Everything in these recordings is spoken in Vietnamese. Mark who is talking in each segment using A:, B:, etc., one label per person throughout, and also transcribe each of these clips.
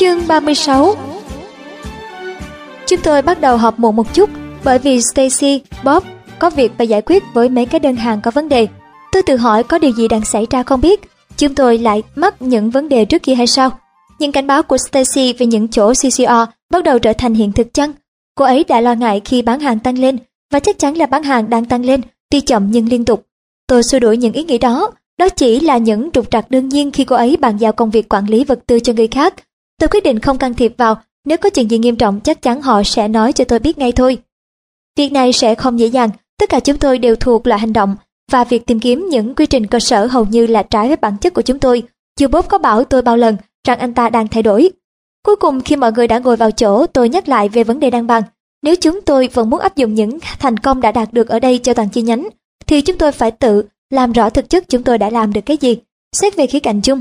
A: Chương 36 Chúng tôi bắt đầu họp muộn một chút bởi vì Stacy, Bob có việc phải giải quyết với mấy cái đơn hàng có vấn đề. Tôi tự hỏi có điều gì đang xảy ra không biết. Chúng tôi lại mắc những vấn đề trước kia hay sao? Những cảnh báo của Stacy về những chỗ CCR bắt đầu trở thành hiện thực chăng? Cô ấy đã lo ngại khi bán hàng tăng lên và chắc chắn là bán hàng đang tăng lên, tuy chậm nhưng liên tục. Tôi xua đuổi những ý nghĩ đó, đó chỉ là những trục trặc đương nhiên khi cô ấy bàn giao công việc quản lý vật tư cho người khác. Tôi quyết định không can thiệp vào, nếu có chuyện gì nghiêm trọng chắc chắn họ sẽ nói cho tôi biết ngay thôi. Việc này sẽ không dễ dàng, tất cả chúng tôi đều thuộc loại hành động và việc tìm kiếm những quy trình cơ sở hầu như là trái với bản chất của chúng tôi. Dù Bob có bảo tôi bao lần rằng anh ta đang thay đổi. Cuối cùng khi mọi người đã ngồi vào chỗ tôi nhắc lại về vấn đề đăng bằng. Nếu chúng tôi vẫn muốn áp dụng những thành công đã đạt được ở đây cho toàn chi nhánh, thì chúng tôi phải tự làm rõ thực chất chúng tôi đã làm được cái gì. Xét về khía cạnh chung,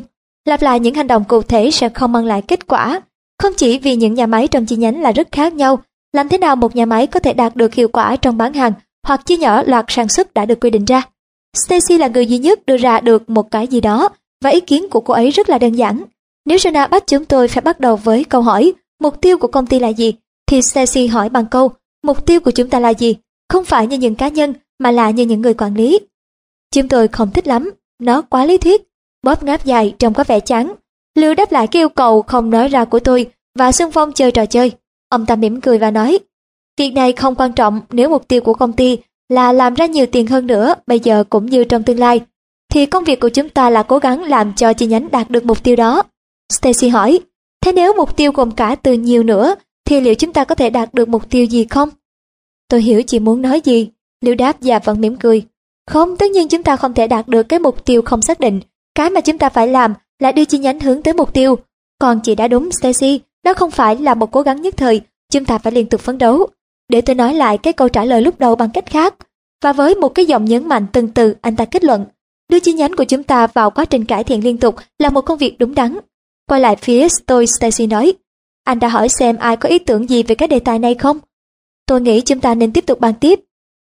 A: lặp lại những hành động cụ thể sẽ không mang lại kết quả. Không chỉ vì những nhà máy trong chi nhánh là rất khác nhau, làm thế nào một nhà máy có thể đạt được hiệu quả trong bán hàng hoặc chia nhỏ loạt sản xuất đã được quy định ra. Stacy là người duy nhất đưa ra được một cái gì đó và ý kiến của cô ấy rất là đơn giản. Nếu Jonah bắt chúng tôi phải bắt đầu với câu hỏi mục tiêu của công ty là gì, thì Stacy hỏi bằng câu mục tiêu của chúng ta là gì, không phải như những cá nhân mà là như những người quản lý. Chúng tôi không thích lắm, nó quá lý thuyết. Bóp ngáp dài trông có vẻ chán. Lưu đáp lại cái yêu cầu không nói ra của tôi và xung phong chơi trò chơi. Ông ta mỉm cười và nói, việc này không quan trọng nếu mục tiêu của công ty là làm ra nhiều tiền hơn nữa bây giờ cũng như trong tương lai. Thì công việc của chúng ta là cố gắng làm cho chi nhánh đạt được mục tiêu đó. Stacy hỏi, thế nếu mục tiêu gồm cả từ nhiều nữa thì liệu chúng ta có thể đạt được mục tiêu gì không? Tôi hiểu chị muốn nói gì. Liễu đáp và vẫn mỉm cười. Không, tất nhiên chúng ta không thể đạt được cái mục tiêu không xác định. Cái mà chúng ta phải làm là đưa chi nhánh hướng tới mục tiêu. Còn chị đã đúng Stacy, đó không phải là một cố gắng nhất thời, chúng ta phải liên tục phấn đấu. Để tôi nói lại cái câu trả lời lúc đầu bằng cách khác. Và với một cái giọng nhấn mạnh từng từ, anh ta kết luận, đưa chi nhánh của chúng ta vào quá trình cải thiện liên tục là một công việc đúng đắn. Quay lại phía tôi, Stacy nói, anh đã hỏi xem ai có ý tưởng gì về cái đề tài này không? Tôi nghĩ chúng ta nên tiếp tục bàn tiếp.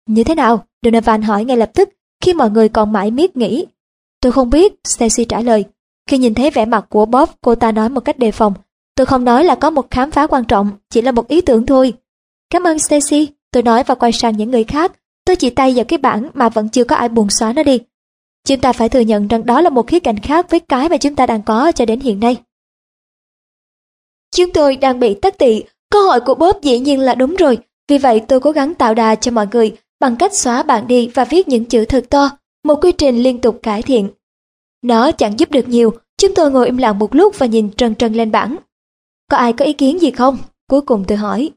A: Như thế nào? Donovan hỏi ngay lập tức khi mọi người còn mãi miết nghĩ. Tôi không biết, Stacy trả lời. Khi nhìn thấy vẻ mặt của Bob, cô ta nói một cách đề phòng. Tôi không nói là có một khám phá quan trọng, chỉ là một ý tưởng thôi. Cảm ơn Stacy, tôi nói và quay sang những người khác. Tôi chỉ tay vào cái bảng mà vẫn chưa có ai buồn xóa nó đi. Chúng ta phải thừa nhận rằng đó là một khía cạnh khác với cái mà chúng ta đang có cho đến hiện nay. Chúng tôi đang bị tắc tị, câu hỏi của Bob dĩ nhiên là đúng rồi, vì vậy tôi cố gắng tạo đà cho mọi người bằng cách xóa bảng đi và viết những chữ thật to, một quy trình liên tục cải thiện. Nó chẳng giúp được nhiều, chúng tôi ngồi im lặng một lúc và nhìn trần trần lên bảng. Có ai có ý kiến gì không? Cuối cùng tôi hỏi.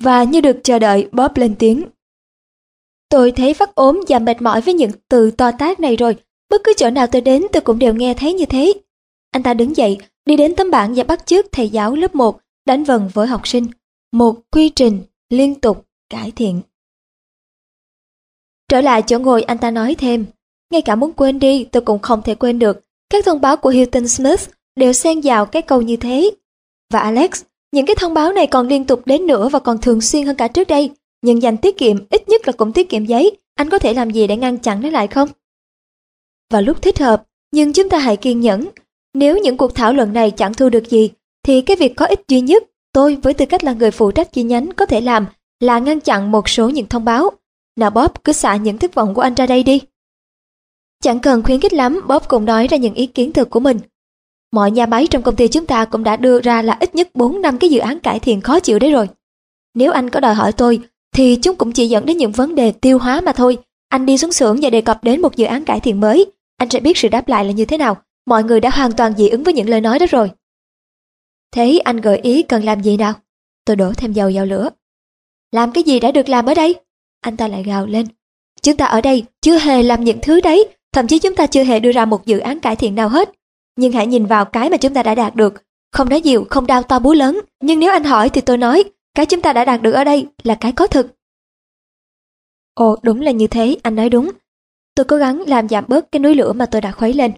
A: Và như được chờ đợi, Bob lên tiếng. Tôi thấy phát ốm và mệt mỏi với những từ to tác này rồi. Bất cứ chỗ nào tôi đến tôi cũng đều nghe thấy như thế. Anh ta đứng dậy, đi đến tấm bảng và bắt chước thầy giáo lớp 1 đánh vần với học sinh. Một quy trình liên tục cải thiện. Trở lại chỗ ngồi anh ta nói thêm, ngay cả muốn quên đi tôi cũng không thể quên được. Các thông báo của Hilton Smith đều xen vào cái câu như thế. Và Alex, những cái thông báo này còn liên tục đến nữa và còn thường xuyên hơn cả trước đây. Nhưng dành tiết kiệm, ít nhất là cũng tiết kiệm giấy. Anh có thể làm gì để ngăn chặn nó lại không? Vào lúc thích hợp, nhưng chúng ta hãy kiên nhẫn. Nếu những cuộc thảo luận này chẳng thu được gì, thì cái việc có ích duy nhất tôi với tư cách là người phụ trách chi nhánh có thể làm là ngăn chặn một số những thông báo. Nào Bob cứ xả những thất vọng của anh ra đây đi. Chẳng cần khuyến khích lắm, Bob cũng nói ra những ý kiến thực của mình. Mọi nhà máy trong công ty chúng ta cũng đã đưa ra là ít nhất 4 năm cái dự án cải thiện khó chịu đấy rồi. Nếu anh có đòi hỏi tôi, thì chúng cũng chỉ dẫn đến những vấn đề tiêu hóa mà thôi. Anh đi xuống xưởng và đề cập đến một dự án cải thiện mới, anh sẽ biết sự đáp lại là như thế nào. Mọi người đã hoàn toàn dị ứng với những lời nói đó rồi. Thế anh gợi ý cần làm gì nào? Tôi đổ thêm dầu vào lửa. Làm cái gì đã được làm ở đây? Anh ta lại gào lên. Chúng ta ở đây chưa hề làm những thứ đấy, thậm chí chúng ta chưa hề đưa ra một dự án cải thiện nào hết. Nhưng hãy nhìn vào cái mà chúng ta đã đạt được. Không nói nhiều, không đau to búa lớn. Nhưng nếu anh hỏi thì tôi nói, cái chúng ta đã đạt được ở đây là cái có thực. Ồ, đúng là như thế, anh nói đúng. Tôi cố gắng làm giảm bớt cái núi lửa mà tôi đã khuấy lên.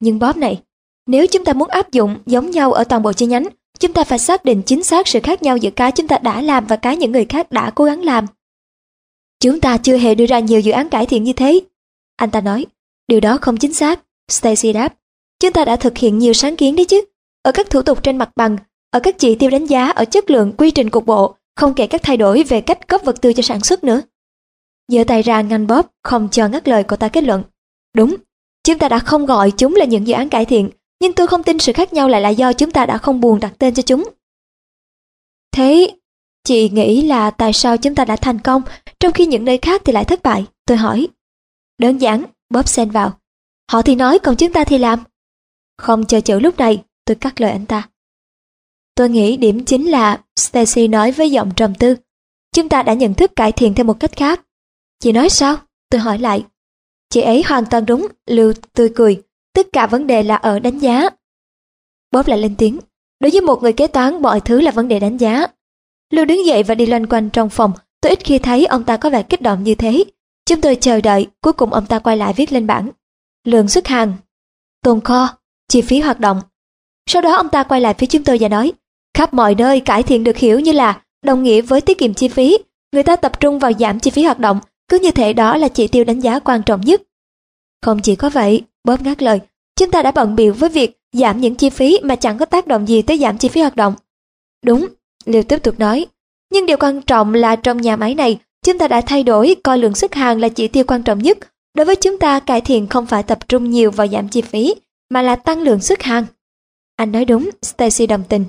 A: Nhưng Bob này, nếu chúng ta muốn áp dụng giống nhau ở toàn bộ chi nhánh, chúng ta phải xác định chính xác sự khác nhau giữa cái chúng ta đã làm và cái những người khác đã cố gắng làm. Chúng ta chưa hề đưa ra nhiều dự án cải thiện như thế. Anh ta nói, điều đó không chính xác. Stacy đáp, chúng ta đã thực hiện nhiều sáng kiến đấy chứ. Ở các thủ tục trên mặt bằng, ở các chỉ tiêu đánh giá ở chất lượng quy trình cục bộ, không kể các thay đổi về cách cấp vật tư cho sản xuất nữa. giơ tay ra ngăn Bob, không cho ngắt lời cô ta kết luận. Đúng, chúng ta đã không gọi chúng là những dự án cải thiện, nhưng tôi không tin sự khác nhau lại là do chúng ta đã không buồn đặt tên cho chúng. Thế, chị nghĩ là tại sao chúng ta đã thành công, trong khi những nơi khác thì lại thất bại? Tôi hỏi. Đơn giản, Bob xen vào. Họ thì nói còn chúng ta thì làm. Không chờ chữ lúc này, tôi cắt lời anh ta. Tôi nghĩ điểm chính là Stacy nói với giọng trầm tư. Chúng ta đã nhận thức cải thiện theo một cách khác. Chị nói sao? Tôi hỏi lại. Chị ấy hoàn toàn đúng, Lưu tươi cười. Tất cả vấn đề là ở đánh giá. Bob lại lên tiếng. Đối với một người kế toán, mọi thứ là vấn đề đánh giá. Lưu đứng dậy và đi loanh quanh trong phòng. Tôi ít khi thấy ông ta có vẻ kích động như thế. Chúng tôi chờ đợi, cuối cùng ông ta quay lại viết lên bảng. Lượng xuất hàng, tồn kho, chi phí hoạt động. Sau đó ông ta quay lại phía chúng tôi và nói, khắp mọi nơi cải thiện được hiểu như là đồng nghĩa với tiết kiệm chi phí. Người ta tập trung vào giảm chi phí hoạt động, cứ như thể đó là chỉ tiêu đánh giá quan trọng nhất. Không chỉ có vậy, Bob ngắt lời, chúng ta đã bận biểu với việc giảm những chi phí mà chẳng có tác động gì tới giảm chi phí hoạt động. Đúng, Liêu tiếp tục nói, nhưng điều quan trọng là trong nhà máy này, chúng ta đã thay đổi coi lượng xuất hàng là chỉ tiêu quan trọng nhất. Đối với chúng ta, cải thiện không phải tập trung nhiều vào giảm chi phí, mà là tăng lượng xuất hàng. Anh nói đúng, Stacy đồng tình.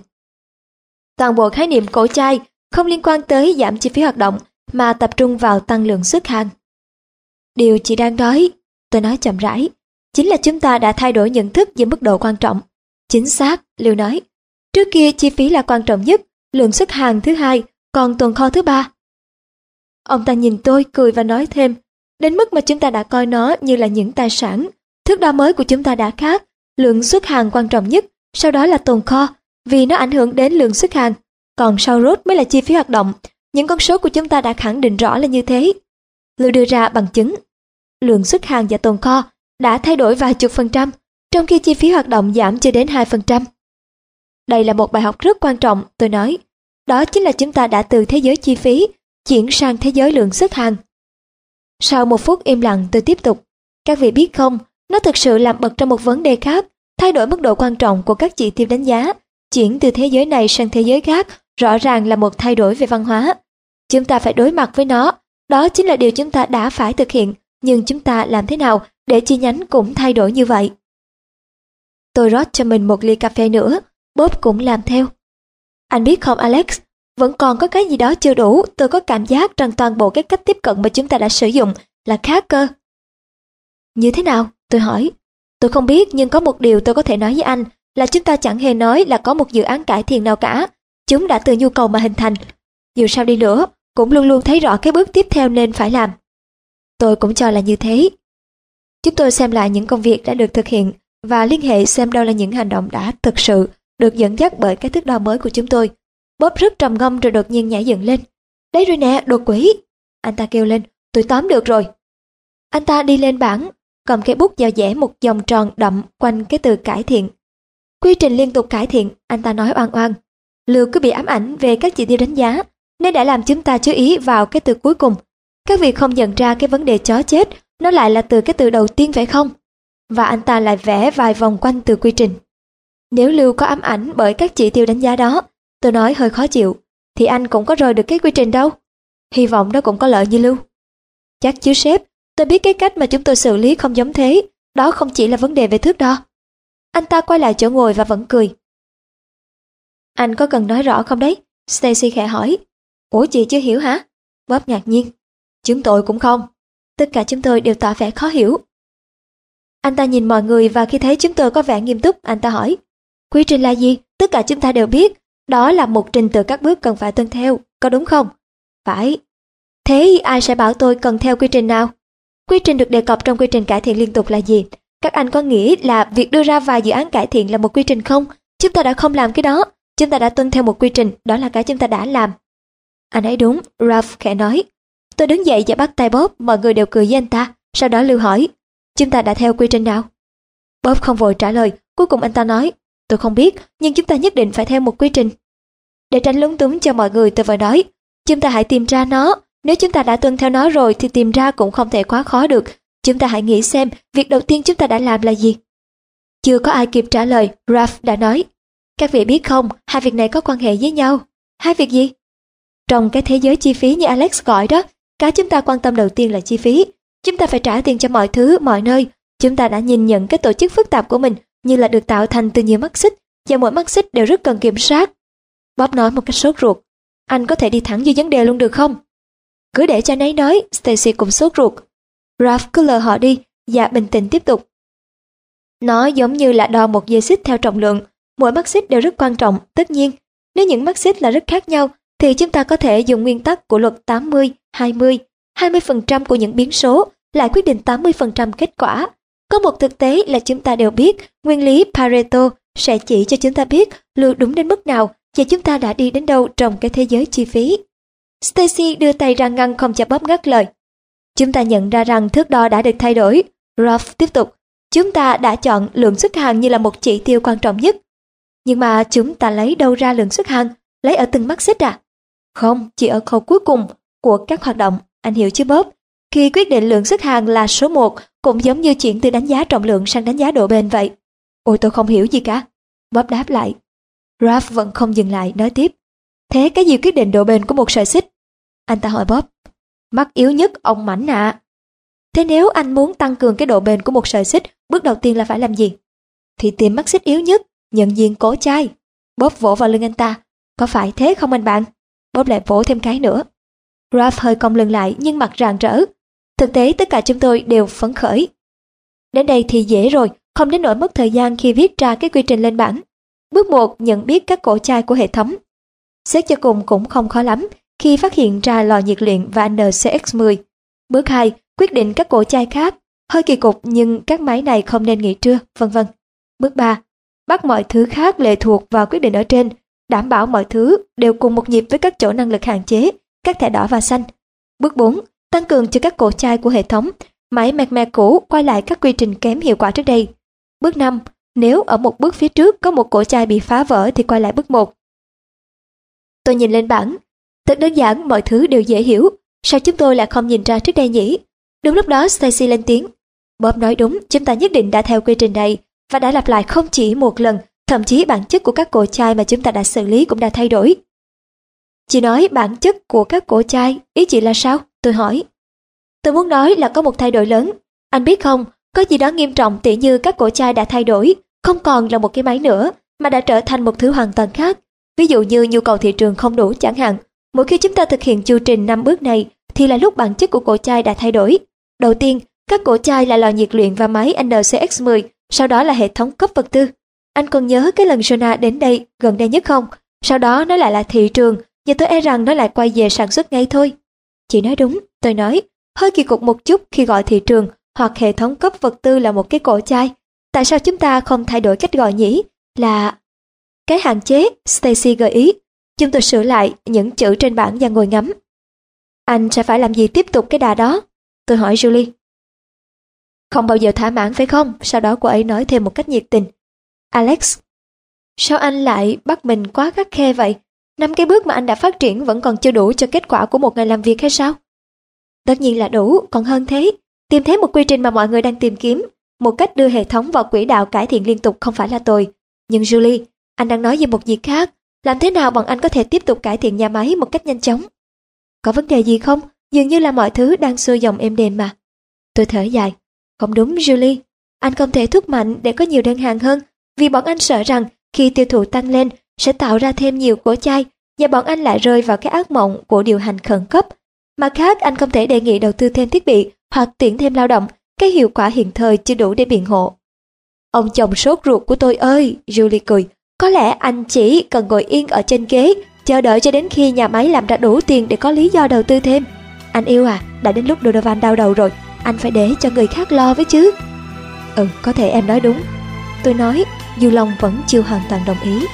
A: Toàn bộ khái niệm cổ chai không liên quan tới giảm chi phí hoạt động, mà tập trung vào tăng lượng xuất hàng. Điều chị đang nói, tôi nói chậm rãi, chính là chúng ta đã thay đổi nhận thức về mức độ quan trọng. Chính xác, Liêu nói. Trước kia chi phí là quan trọng nhất, lượng xuất hàng thứ hai, còn tồn kho thứ ba. Ông ta nhìn tôi cười và nói thêm, đến mức mà chúng ta đã coi nó như là những tài sản. Thước đo mới của chúng ta đã khác, lượng xuất hàng quan trọng nhất, sau đó là tồn kho, vì nó ảnh hưởng đến lượng xuất hàng. Còn sau rốt mới là chi phí hoạt động. Những con số của chúng ta đã khẳng định rõ là như thế. Lưu đưa ra bằng chứng. Lượng xuất hàng và tồn kho đã thay đổi vài chục phần trăm, trong khi chi phí hoạt động giảm chưa đến 2%. Đây là một bài học rất quan trọng, tôi nói. Đó chính là chúng ta đã từ thế giới chi phí chuyển sang thế giới lượng xuất hàng. Sau một phút im lặng tôi tiếp tục. Các vị biết không, nó thực sự làm bật trong một vấn đề khác, thay đổi mức độ quan trọng của các chỉ tiêu đánh giá, chuyển từ thế giới này sang thế giới khác rõ ràng là một thay đổi về văn hóa. Chúng ta phải đối mặt với nó, đó chính là điều chúng ta đã phải thực hiện, nhưng chúng ta làm thế nào để chi nhánh cũng thay đổi như vậy? Tôi rót cho mình một ly cà phê nữa, Bob cũng làm theo. Anh biết không Alex, vẫn còn có cái gì đó chưa đủ, tôi có cảm giác rằng toàn bộ cái cách tiếp cận mà chúng ta đã sử dụng là khác cơ. Như thế nào? Tôi hỏi. Tôi không biết nhưng có một điều tôi có thể nói với anh là chúng ta chẳng hề nói là có một dự án cải thiện nào cả. Chúng đã từ nhu cầu mà hình thành. Dù sao đi nữa, cũng luôn luôn thấy rõ cái bước tiếp theo nên phải làm. Tôi cũng cho là như thế. Chúng tôi xem lại những công việc đã được thực hiện và liên hệ xem đâu là những hành động đã thực sự được dẫn dắt bởi cái thước đo mới của chúng tôi. Bóp rất trầm ngâm rồi đột nhiên nhảy dựng lên. Đấy rồi nè, đột quỷ! Anh ta kêu lên, tôi tóm được rồi. Anh ta đi lên bảng, cầm cây bút giao vẽ một vòng tròn đậm quanh cái từ cải thiện. Quy trình liên tục cải thiện, anh ta nói oan oan. Lưu cứ bị ám ảnh về các chỉ tiêu đánh giá, nên đã làm chúng ta chú ý vào cái từ cuối cùng. Các vị không nhận ra cái vấn đề chó chết, nó lại là từ cái từ đầu tiên phải không? Và anh ta lại vẽ vài vòng quanh từ quy trình. Nếu Lưu có ám ảnh bởi các chỉ tiêu đánh giá đó, tôi nói hơi khó chịu, thì anh cũng có rời được cái quy trình đâu. Hy vọng nó cũng có lợi như Lưu. Chắc chứ sếp, tôi biết cái cách mà chúng tôi xử lý không giống thế, đó không chỉ là vấn đề về thước đo. Anh ta quay lại chỗ ngồi và vẫn cười. Anh có cần nói rõ không đấy? Stacy khẽ hỏi. Ủa chị chưa hiểu hả? Bob ngạc nhiên. Chúng tôi cũng không. Tất cả chúng tôi đều tỏ vẻ khó hiểu. Anh ta nhìn mọi người và khi thấy chúng tôi có vẻ nghiêm túc, anh ta hỏi. Quy trình là gì? Tất cả chúng ta đều biết. Đó là một trình tự các bước cần phải tuân theo, có đúng không? Phải. Thế ai sẽ bảo tôi cần theo quy trình nào? Quy trình được đề cập trong quy trình cải thiện liên tục là gì? Các anh có nghĩ là việc đưa ra vài dự án cải thiện là một quy trình không? Chúng ta đã không làm cái đó. Chúng ta đã tuân theo một quy trình, đó là cái chúng ta đã làm. Anh ấy đúng, Ralph khẽ nói. Tôi đứng dậy và bắt tay Bob, mọi người đều cười với anh ta. Sau đó Lưu hỏi, chúng ta đã theo quy trình nào? Bob không vội trả lời, cuối cùng anh ta nói, tôi không biết, nhưng chúng ta nhất định phải theo một quy trình. Để tránh lúng túng cho mọi người tôi vừa nói, chúng ta hãy tìm ra nó, nếu chúng ta đã tuân theo nó rồi thì tìm ra cũng không thể quá khó được. Chúng ta hãy nghĩ xem việc đầu tiên chúng ta đã làm là gì. Chưa có ai kịp trả lời, Ralph đã nói. Các vị biết không, hai việc này có quan hệ với nhau. Hai việc gì? Trong cái thế giới chi phí như Alex gọi đó, cái chúng ta quan tâm đầu tiên là chi phí. Chúng ta phải trả tiền cho mọi thứ, mọi nơi. Chúng ta đã nhìn nhận cái tổ chức phức tạp của mình như là được tạo thành từ nhiều mắt xích và mỗi mắt xích đều rất cần kiểm soát. Bob nói một cách sốt ruột. Anh có thể đi thẳng vô vấn đề luôn được không? Cứ để cho nấy nói, Stacy cũng sốt ruột. Ralph cứ lờ họ đi và bình tĩnh tiếp tục. Nó giống như là đo một dây xích theo trọng lượng. Mỗi mắt xích đều rất quan trọng, tất nhiên. Nếu những mắt xích là rất khác nhau, thì chúng ta có thể dùng nguyên tắc của luật 80, 20. 20% của những biến số lại quyết định 80% kết quả. Có một thực tế là chúng ta đều biết nguyên lý Pareto sẽ chỉ cho chúng ta biết lừa đúng đến mức nào và chúng ta đã đi đến đâu trong cái thế giới chi phí. Stacy đưa tay ra ngăn không cho Bob ngắt lời. Chúng ta nhận ra rằng thước đo đã được thay đổi. Ralph tiếp tục. Chúng ta đã chọn lượng xuất hàng như là một chỉ tiêu quan trọng nhất. Nhưng mà chúng ta lấy đâu ra lượng xuất hàng? Lấy ở từng mắt xích à? Không, chỉ ở khâu cuối cùng của các hoạt động. Anh hiểu chứ Bob? Khi quyết định lượng xuất hàng là số 1, cũng giống như chuyển từ đánh giá trọng lượng sang đánh giá độ bền vậy. Ôi tôi không hiểu gì cả. Bob đáp lại. Ralph vẫn không dừng lại, nói tiếp. Thế cái gì quyết định độ bền của một sợi xích? Anh ta hỏi Bob. Mắt yếu nhất ông mảnh ạ. Thế nếu anh muốn tăng cường cái độ bền của một sợi xích, bước đầu tiên là phải làm gì? Thì tìm mắt xích yếu nhất, nhận diện cổ chai. Bob vỗ vào lưng anh ta. Có phải thế không anh bạn? Bob lại vỗ thêm cái nữa. Ralph hơi cong lưng lại nhưng mặt rạng rỡ. Thực tế tất cả chúng tôi đều phấn khởi. Đến đây thì dễ rồi, không đến nỗi mất thời gian khi viết ra cái quy trình lên bảng. Bước 1. Nhận biết các cổ chai của hệ thống. Xét cho cùng cũng không khó lắm khi phát hiện ra lò nhiệt luyện và NCX10. Bước 2. Quyết định các cổ chai khác. Hơi kỳ cục nhưng các máy này không nên nghỉ trưa, vân vân. Bước 3. Bắt mọi thứ khác lệ thuộc vào quyết định ở trên, đảm bảo mọi thứ đều cùng một nhịp với các chỗ năng lực hạn chế, các thẻ đỏ và xanh. Bước 4. Tăng cường cho các cổ chai của hệ thống, máy mẹt mẹt cũ quay lại các quy trình kém hiệu quả trước đây. Bước 5. Nếu ở một bước phía trước có một cổ chai bị phá vỡ thì quay lại bước 1. Tôi nhìn lên bảng. Thật đơn giản, mọi thứ đều dễ hiểu. Sao chúng tôi lại không nhìn ra trước đây nhỉ? Đúng lúc đó Stacy lên tiếng. Bob nói đúng, chúng ta nhất định đã theo quy trình này và đã lặp lại không chỉ một lần, thậm chí bản chất của các cổ chai mà chúng ta đã xử lý cũng đã thay đổi. Chị nói bản chất của các cổ chai, ý chị là sao? Tôi hỏi. Tôi muốn nói là có một thay đổi lớn. Anh biết không, có gì đó nghiêm trọng tỉ như các cổ chai đã thay đổi, không còn là một cái máy nữa, mà đã trở thành một thứ hoàn toàn khác. Ví dụ như nhu cầu thị trường không đủ chẳng hạn. Mỗi khi chúng ta thực hiện chu trình năm bước này thì là lúc bản chất của cổ chai đã thay đổi. Đầu tiên, các cổ chai là lò nhiệt luyện và máy NCX10, sau đó là hệ thống cấp vật tư. Anh còn nhớ cái lần Sona đến đây gần đây nhất không? Sau đó nó lại là thị trường, và tôi e rằng nó lại quay về sản xuất ngay thôi. Chị nói đúng, tôi nói, hơi kỳ cục một chút khi gọi thị trường hoặc hệ thống cấp vật tư là một cái cổ chai. Tại sao chúng ta không thay đổi cách gọi nhỉ? Là... Cái hạn chế, Stacy gợi ý. Chúng tôi sửa lại những chữ trên bảng và ngồi ngắm. Anh sẽ phải làm gì tiếp tục cái đà đó? Tôi hỏi Julie. Không bao giờ thỏa mãn phải không? Sau đó cô ấy nói thêm một cách nhiệt tình. Alex, sao anh lại bắt mình quá khắc khe vậy? Năm cái bước mà anh đã phát triển vẫn còn chưa đủ cho kết quả của một ngày làm việc hay sao? Tất nhiên là đủ, còn hơn thế. Tìm thấy một quy trình mà mọi người đang tìm kiếm, một cách đưa hệ thống vào quỹ đạo cải thiện liên tục không phải là tồi. Nhưng Julie, anh đang nói về một việc khác. Làm thế nào bọn anh có thể tiếp tục cải thiện nhà máy một cách nhanh chóng? Có vấn đề gì không? Dường như là mọi thứ đang xuôi dòng êm đềm mà. Tôi thở dài. Không đúng Julie. Anh không thể thúc mạnh để có nhiều đơn hàng hơn vì bọn anh sợ rằng khi tiêu thụ tăng lên sẽ tạo ra thêm nhiều cổ chai và bọn anh lại rơi vào cái ác mộng của điều hành khẩn cấp. Mặt khác anh không thể đề nghị đầu tư thêm thiết bị hoặc tuyển thêm lao động, cái hiệu quả hiện thời chưa đủ để biện hộ. Ông chồng sốt ruột của tôi ơi, Julie cười, có lẽ anh chỉ cần ngồi yên ở trên ghế, chờ đợi cho đến khi nhà máy làm ra đủ tiền để có lý do đầu tư thêm. Anh yêu à, đã đến lúc Donovan đau đầu rồi, anh phải để cho người khác lo với chứ. Ừ, có thể em nói đúng. Tôi nói, dù lòng vẫn chưa hoàn toàn đồng ý.